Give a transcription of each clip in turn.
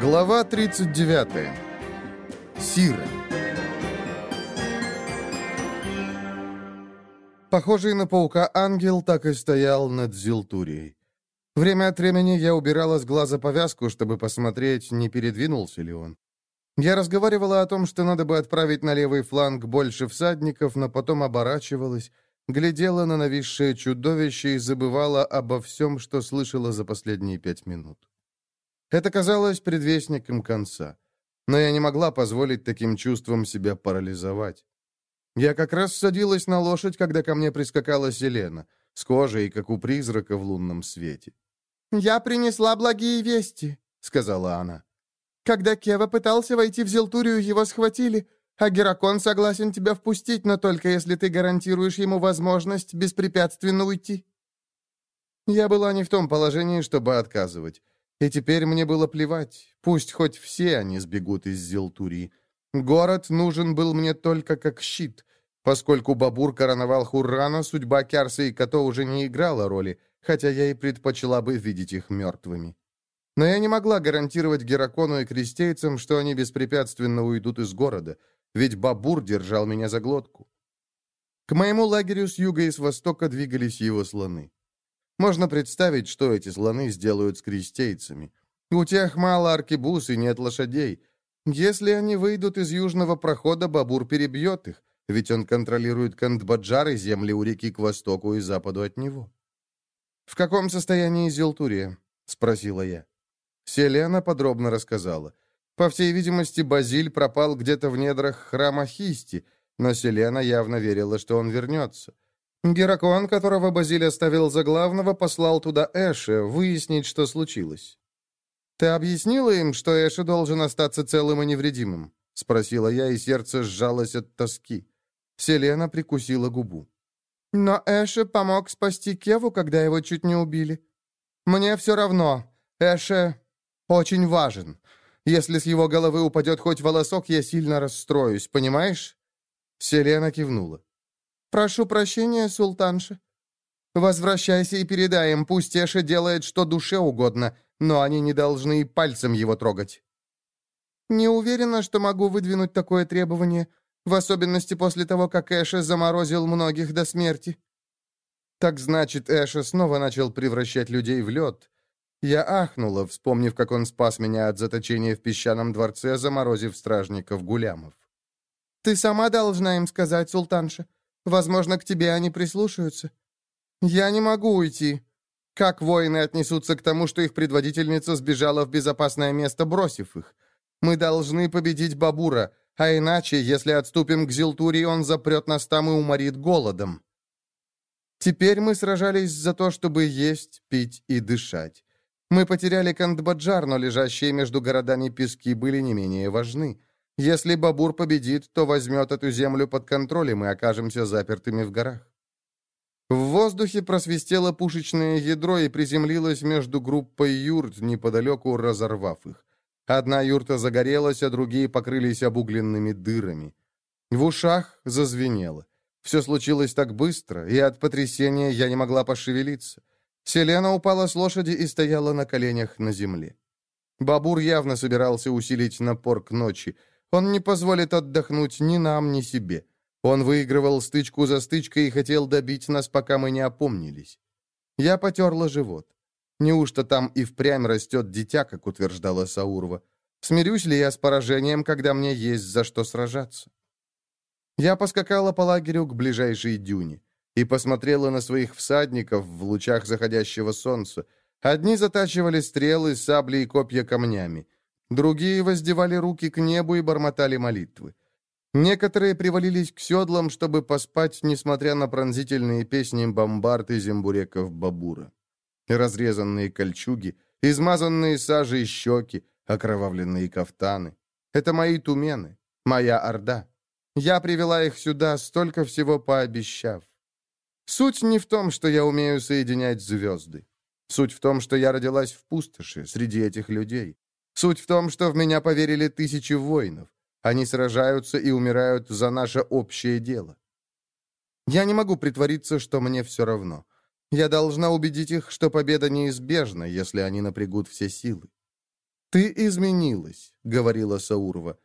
Глава 39. Сира. Похожий на паука ангел так и стоял над Зилтурией. Время от времени я убирала с глаза повязку, чтобы посмотреть, не передвинулся ли он. Я разговаривала о том, что надо бы отправить на левый фланг больше всадников, но потом оборачивалась, глядела на нависшее чудовище и забывала обо всем, что слышала за последние пять минут. Это казалось предвестником конца. Но я не могла позволить таким чувствам себя парализовать. Я как раз садилась на лошадь, когда ко мне прискакала Селена, с кожей, как у призрака в лунном свете. «Я принесла благие вести», — сказала она. «Когда Кева пытался войти в Зелтурию, его схватили, а Геракон согласен тебя впустить, но только если ты гарантируешь ему возможность беспрепятственно уйти». Я была не в том положении, чтобы отказывать. И теперь мне было плевать. Пусть хоть все они сбегут из Зелтурии. Город нужен был мне только как щит. Поскольку Бабур короновал Хуррана, судьба Кярса и Като уже не играла роли, хотя я и предпочла бы видеть их мертвыми. Но я не могла гарантировать Геракону и крестейцам, что они беспрепятственно уйдут из города, ведь Бабур держал меня за глотку. К моему лагерю с юга и с востока двигались его слоны. Можно представить, что эти слоны сделают с крестейцами. У тех мало аркебуз и нет лошадей. Если они выйдут из южного прохода, Бабур перебьет их, ведь он контролирует Кандбаджар и земли у реки к востоку и западу от него. «В каком состоянии Зелтурия?» — спросила я. Селена подробно рассказала. По всей видимости, Базиль пропал где-то в недрах храма Хисти, но Селена явно верила, что он вернется. Геракон, которого Базиль оставил за главного, послал туда Эше выяснить, что случилось. «Ты объяснила им, что Эше должен остаться целым и невредимым?» — спросила я, и сердце сжалось от тоски. Селена прикусила губу. «Но Эше помог спасти Кеву, когда его чуть не убили. Мне все равно. Эше очень важен. Если с его головы упадет хоть волосок, я сильно расстроюсь, понимаешь?» Селена кивнула. «Прошу прощения, султанша. Возвращайся и передай им, пусть Эша делает, что душе угодно, но они не должны и пальцем его трогать». «Не уверена, что могу выдвинуть такое требование, в особенности после того, как Эша заморозил многих до смерти». «Так значит, Эша снова начал превращать людей в лед». Я ахнула, вспомнив, как он спас меня от заточения в песчаном дворце, заморозив стражников гулямов. «Ты сама должна им сказать, султанша. Возможно, к тебе они прислушаются. Я не могу уйти. Как воины отнесутся к тому, что их предводительница сбежала в безопасное место, бросив их? Мы должны победить Бабура, а иначе, если отступим к Зилтуре, он запрет нас там и уморит голодом. Теперь мы сражались за то, чтобы есть, пить и дышать. Мы потеряли Кандбаджар, но лежащие между городами пески были не менее важны. Если Бабур победит, то возьмет эту землю под контроль, и мы окажемся запертыми в горах. В воздухе просвистело пушечное ядро и приземлилось между группой юрт, неподалеку разорвав их. Одна юрта загорелась, а другие покрылись обугленными дырами. В ушах зазвенело. Все случилось так быстро, и от потрясения я не могла пошевелиться. Селена упала с лошади и стояла на коленях на земле. Бабур явно собирался усилить напор к ночи. Он не позволит отдохнуть ни нам, ни себе. Он выигрывал стычку за стычкой и хотел добить нас, пока мы не опомнились. Я потерла живот. Неужто там и впрямь растет дитя, как утверждала Саурова? Смирюсь ли я с поражением, когда мне есть за что сражаться? Я поскакала по лагерю к ближайшей дюне и посмотрела на своих всадников в лучах заходящего солнца. Одни затачивали стрелы, сабли и копья камнями. Другие воздевали руки к небу и бормотали молитвы. Некоторые привалились к седлам, чтобы поспать, несмотря на пронзительные песни бомбард и зембуреков Бабура. Разрезанные кольчуги, измазанные сажей щеки, окровавленные кафтаны. Это мои тумены, моя орда. Я привела их сюда, столько всего пообещав. Суть не в том, что я умею соединять звезды. Суть в том, что я родилась в пустоши, среди этих людей. Суть в том, что в меня поверили тысячи воинов. Они сражаются и умирают за наше общее дело. Я не могу притвориться, что мне все равно. Я должна убедить их, что победа неизбежна, если они напрягут все силы. «Ты изменилась», — говорила Саурова.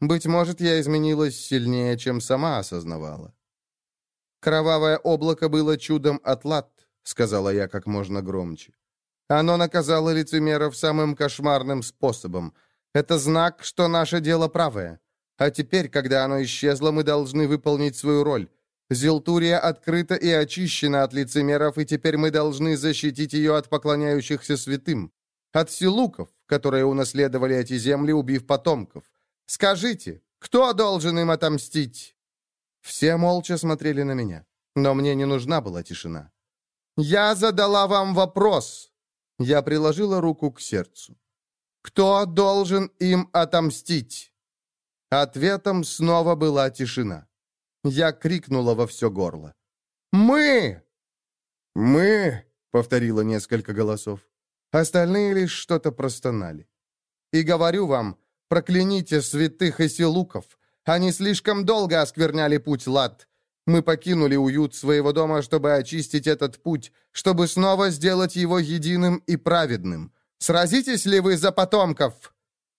«Быть может, я изменилась сильнее, чем сама осознавала». «Кровавое облако было чудом от лад», — сказала я как можно громче. «Оно наказало лицемеров самым кошмарным способом. Это знак, что наше дело правое. А теперь, когда оно исчезло, мы должны выполнить свою роль. Зелтурия открыта и очищена от лицемеров, и теперь мы должны защитить ее от поклоняющихся святым, от силуков, которые унаследовали эти земли, убив потомков. Скажите, кто должен им отомстить?» Все молча смотрели на меня, но мне не нужна была тишина. «Я задала вам вопрос!» Я приложила руку к сердцу. «Кто должен им отомстить?» Ответом снова была тишина. Я крикнула во все горло. «Мы!» «Мы!» — повторило несколько голосов. Остальные лишь что-то простонали. «И говорю вам, прокляните святых и силуков. Они слишком долго оскверняли путь лад. Мы покинули уют своего дома, чтобы очистить этот путь, чтобы снова сделать его единым и праведным. Сразитесь ли вы за потомков?»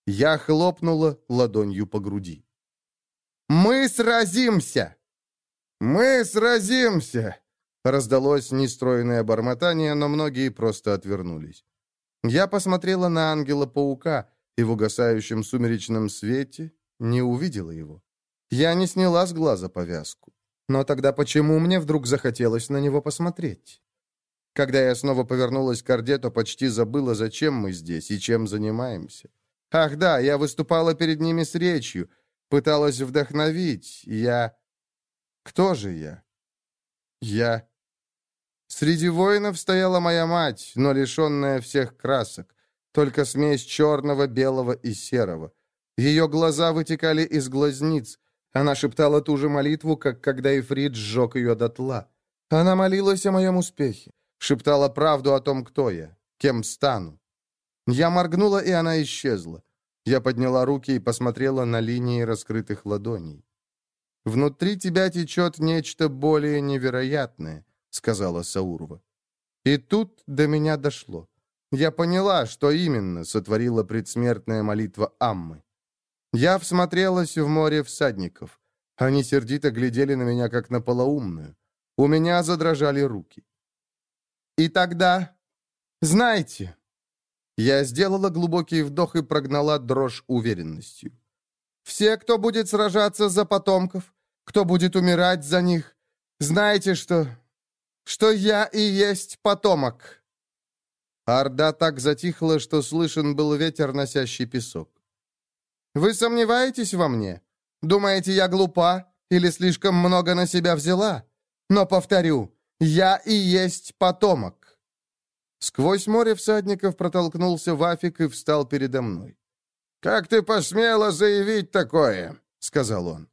Я хлопнула ладонью по груди. «Мы сразимся!» «Мы сразимся!» Раздалось нестроенное бормотание, но многие просто отвернулись. Я посмотрела на ангела-паука и в угасающем сумеречном свете не увидела его. Я не сняла с глаза повязку. Но тогда почему мне вдруг захотелось на него посмотреть? Когда я снова повернулась к Орде, то почти забыла, зачем мы здесь и чем занимаемся. Ах да, я выступала перед ними с речью — Пыталась вдохновить. Я... Кто же я? Я... Среди воинов стояла моя мать, но лишенная всех красок. Только смесь черного, белого и серого. Ее глаза вытекали из глазниц. Она шептала ту же молитву, как когда Ифрит сжег ее дотла. Она молилась о моем успехе. Шептала правду о том, кто я, кем стану. Я моргнула, и она исчезла. Я подняла руки и посмотрела на линии раскрытых ладоней. «Внутри тебя течет нечто более невероятное», — сказала Саурова. И тут до меня дошло. Я поняла, что именно сотворила предсмертная молитва Аммы. Я всмотрелась в море всадников. Они сердито глядели на меня, как на полоумную. У меня задрожали руки. И тогда, знаете, я сделала глубокий вдох и прогнала дрожь уверенностью. «Все, кто будет сражаться за потомков, кто будет умирать за них, знаете, что... что я и есть потомок». Орда так затихла, что слышен был ветер, носящий песок. «Вы сомневаетесь во мне? Думаете, я глупа или слишком много на себя взяла? Но повторю, я и есть потомок. Сквозь море всадников протолкнулся Вафик и встал передо мной. «Как ты посмела заявить такое?» — сказал он.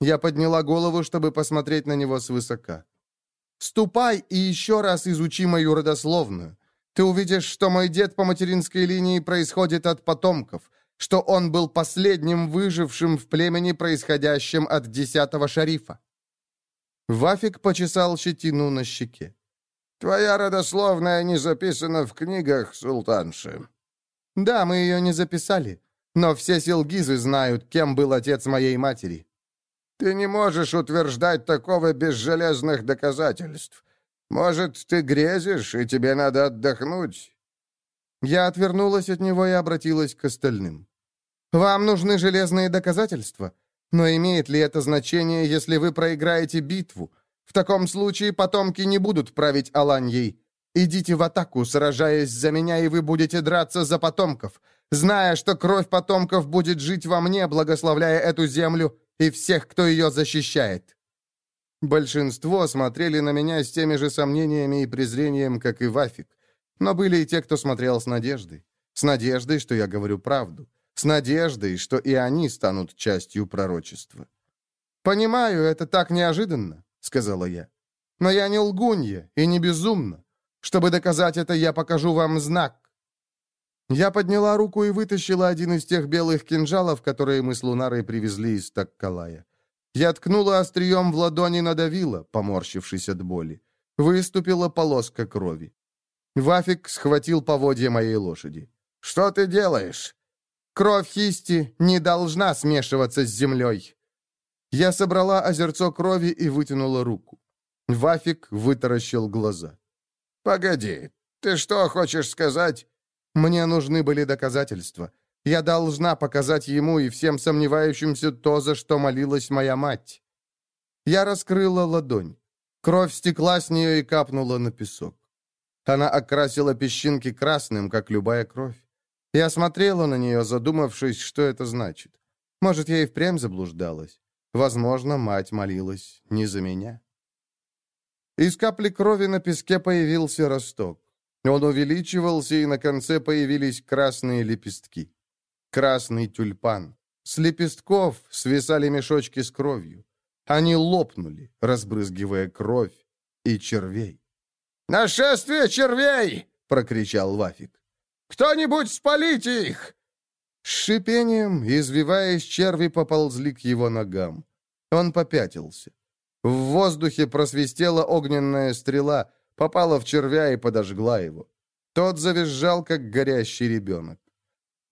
Я подняла голову, чтобы посмотреть на него свысока. «Ступай и еще раз изучи мою родословную. Ты увидишь, что мой дед по материнской линии происходит от потомков, что он был последним выжившим в племени, происходящем от десятого шарифа». Вафик почесал щетину на щеке. Твоя родословная не записана в книгах, султанши». «Да, мы ее не записали, но все силгизы знают, кем был отец моей матери». «Ты не можешь утверждать такого без железных доказательств. Может, ты грезишь, и тебе надо отдохнуть?» Я отвернулась от него и обратилась к остальным. «Вам нужны железные доказательства, но имеет ли это значение, если вы проиграете битву?» В таком случае потомки не будут править Аланьей. Идите в атаку, сражаясь за меня, и вы будете драться за потомков, зная, что кровь потомков будет жить во мне, благословляя эту землю и всех, кто ее защищает». Большинство смотрели на меня с теми же сомнениями и презрением, как и Вафик. Но были и те, кто смотрел с надеждой. С надеждой, что я говорю правду. С надеждой, что и они станут частью пророчества. Понимаю, это так неожиданно сказала я. «Но я не лгунья и не безумна. Чтобы доказать это, я покажу вам знак». Я подняла руку и вытащила один из тех белых кинжалов, которые мы с Лунарой привезли из Таккалая. Я ткнула острием в ладони и надавила, поморщившись от боли. Выступила полоска крови. Вафик схватил поводья моей лошади. «Что ты делаешь?» Кровь Хисти не должна смешиваться с землей!» Я собрала озерцо крови и вытянула руку. Вафик вытаращил глаза. «Погоди, ты что хочешь сказать?» «Мне нужны были доказательства. Я должна показать ему и всем сомневающимся то, за что молилась моя мать». Я раскрыла ладонь. Кровь стекла с нее и капнула на песок. Она окрасила песчинки красным, как любая кровь. Я смотрела на нее, задумавшись, что это значит. Может, я и впрямь заблуждалась. Возможно, мать молилась не за меня. Из капли крови на песке появился росток. Он увеличивался, и на конце появились красные лепестки. Красный тюльпан. С лепестков свисали мешочки с кровью. Они лопнули, разбрызгивая кровь и червей. «Нашествие червей!» — прокричал Вафик. «Кто-нибудь спалите их!» С шипением, извиваясь, черви поползли к его ногам. Он попятился. В воздухе просвистела огненная стрела, попала в червя и подожгла его. Тот завизжал, как горящий ребенок.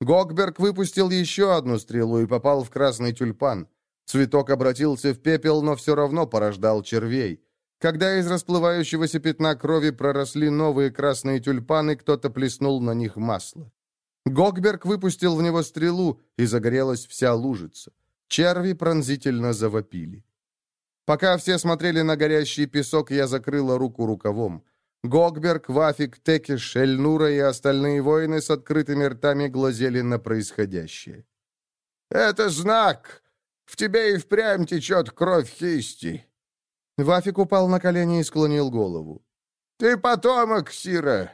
Гокберг выпустил еще одну стрелу и попал в красный тюльпан. Цветок обратился в пепел, но все равно порождал червей. Когда из расплывающегося пятна крови проросли новые красные тюльпаны, кто-то плеснул на них масло. Гокберг выпустил в него стрелу, и загорелась вся лужица. Черви пронзительно завопили. Пока все смотрели на горящий песок, я закрыла руку рукавом. Гокберг, Вафик, Текиш, Эльнура и остальные воины с открытыми ртами глазели на происходящее. «Это знак! В тебе и впрямь течет кровь хисти!» Вафик упал на колени и склонил голову. «Ты потомок, Сира!»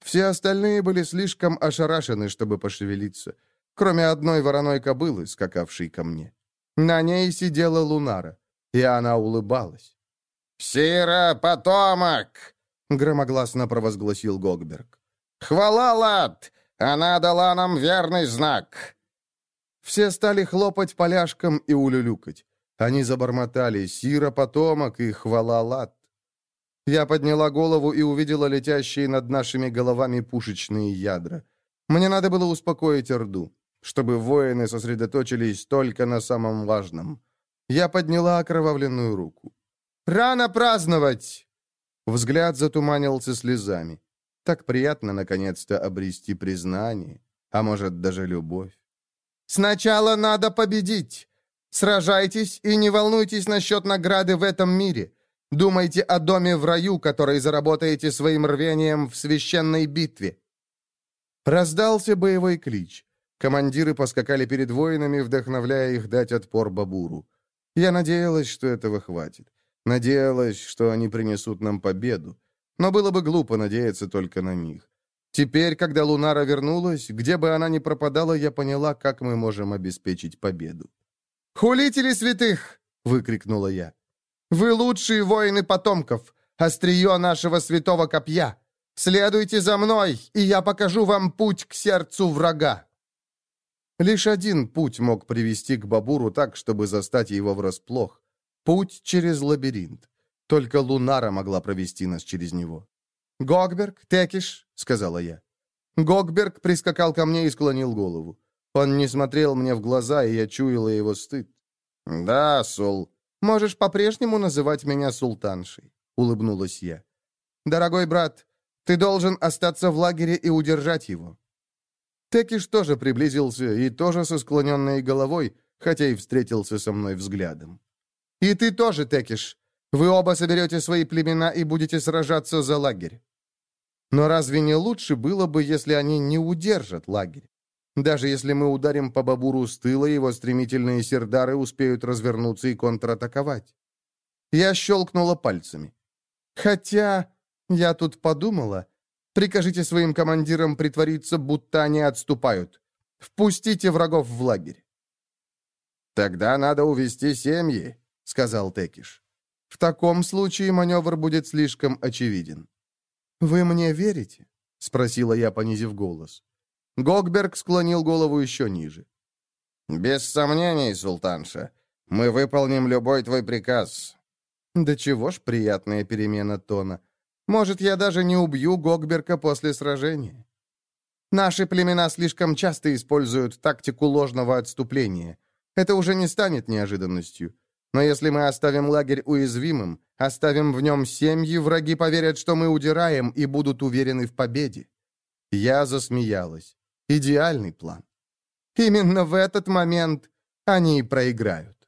Все остальные были слишком ошарашены, чтобы пошевелиться, кроме одной вороной кобылы, скакавшей ко мне. На ней сидела Лунара, и она улыбалась. «Сира, потомок!» — громогласно провозгласил Гогберг. «Хвала, лад! Она дала нам верный знак!» Все стали хлопать поляшком и улюлюкать. Они забормотали «Сира, потомок» и «Хвала, лад». Я подняла голову и увидела летящие над нашими головами пушечные ядра. Мне надо было успокоить Орду, чтобы воины сосредоточились только на самом важном. Я подняла окровавленную руку. «Рано праздновать!» Взгляд затуманился слезами. Так приятно, наконец-то, обрести признание, а может, даже любовь. Сначала надо победить. Сражайтесь и не волнуйтесь насчет награды в этом мире. Думайте о доме в раю, который заработаете своим рвением в священной битве. Раздался боевой клич. Командиры поскакали перед воинами, вдохновляя их дать отпор Бабуру. Я надеялась, что этого хватит. Надеялась, что они принесут нам победу. Но было бы глупо надеяться только на них. Теперь, когда Лунара вернулась, где бы она ни пропадала, я поняла, как мы можем обеспечить победу. «Хулители святых!» — выкрикнула я. «Вы лучшие воины потомков, острие нашего святого копья! Следуйте за мной, и я покажу вам путь к сердцу врага!» Лишь один путь мог привести к Бабуру так, чтобы застать его врасплох. Путь через лабиринт. Только Лунара могла провести нас через него. «Гогберг, Текиш», — сказала я. Гогберг прискакал ко мне и склонил голову. Он не смотрел мне в глаза, и я чуяла его стыд. «Да, Сул, можешь по-прежнему называть меня султаншей», — улыбнулась я. «Дорогой брат, ты должен остаться в лагере и удержать его». Текиш тоже приблизился и тоже со склоненной головой, хотя и встретился со мной взглядом. «И ты тоже, Текиш. Вы оба соберете свои племена и будете сражаться за лагерь. Но разве не лучше было бы, если они не удержат лагерь? Даже если мы ударим по Бабуру с тыла, его стремительные сердары успеют развернуться и контратаковать. Я щелкнула пальцами. Хотя, я тут подумала, прикажите своим командирам притвориться, будто они отступают. Впустите врагов в лагерь. «Тогда надо увести семьи», — сказал Текиш. В таком случае маневр будет слишком очевиден. «Вы мне верите?» — спросила я, понизив голос. Гогберг склонил голову еще ниже. «Без сомнений, султанша. Мы выполним любой твой приказ». «Да чего ж приятная перемена тона. Может, я даже не убью Гогберга после сражения». Наши племена слишком часто используют тактику ложного отступления. Это уже не станет неожиданностью. Но если мы оставим лагерь уязвимым, оставим в нем семьи, враги поверят, что мы удираем и будут уверены в победе. Я засмеялась. Идеальный план. Именно в этот момент они и проиграют.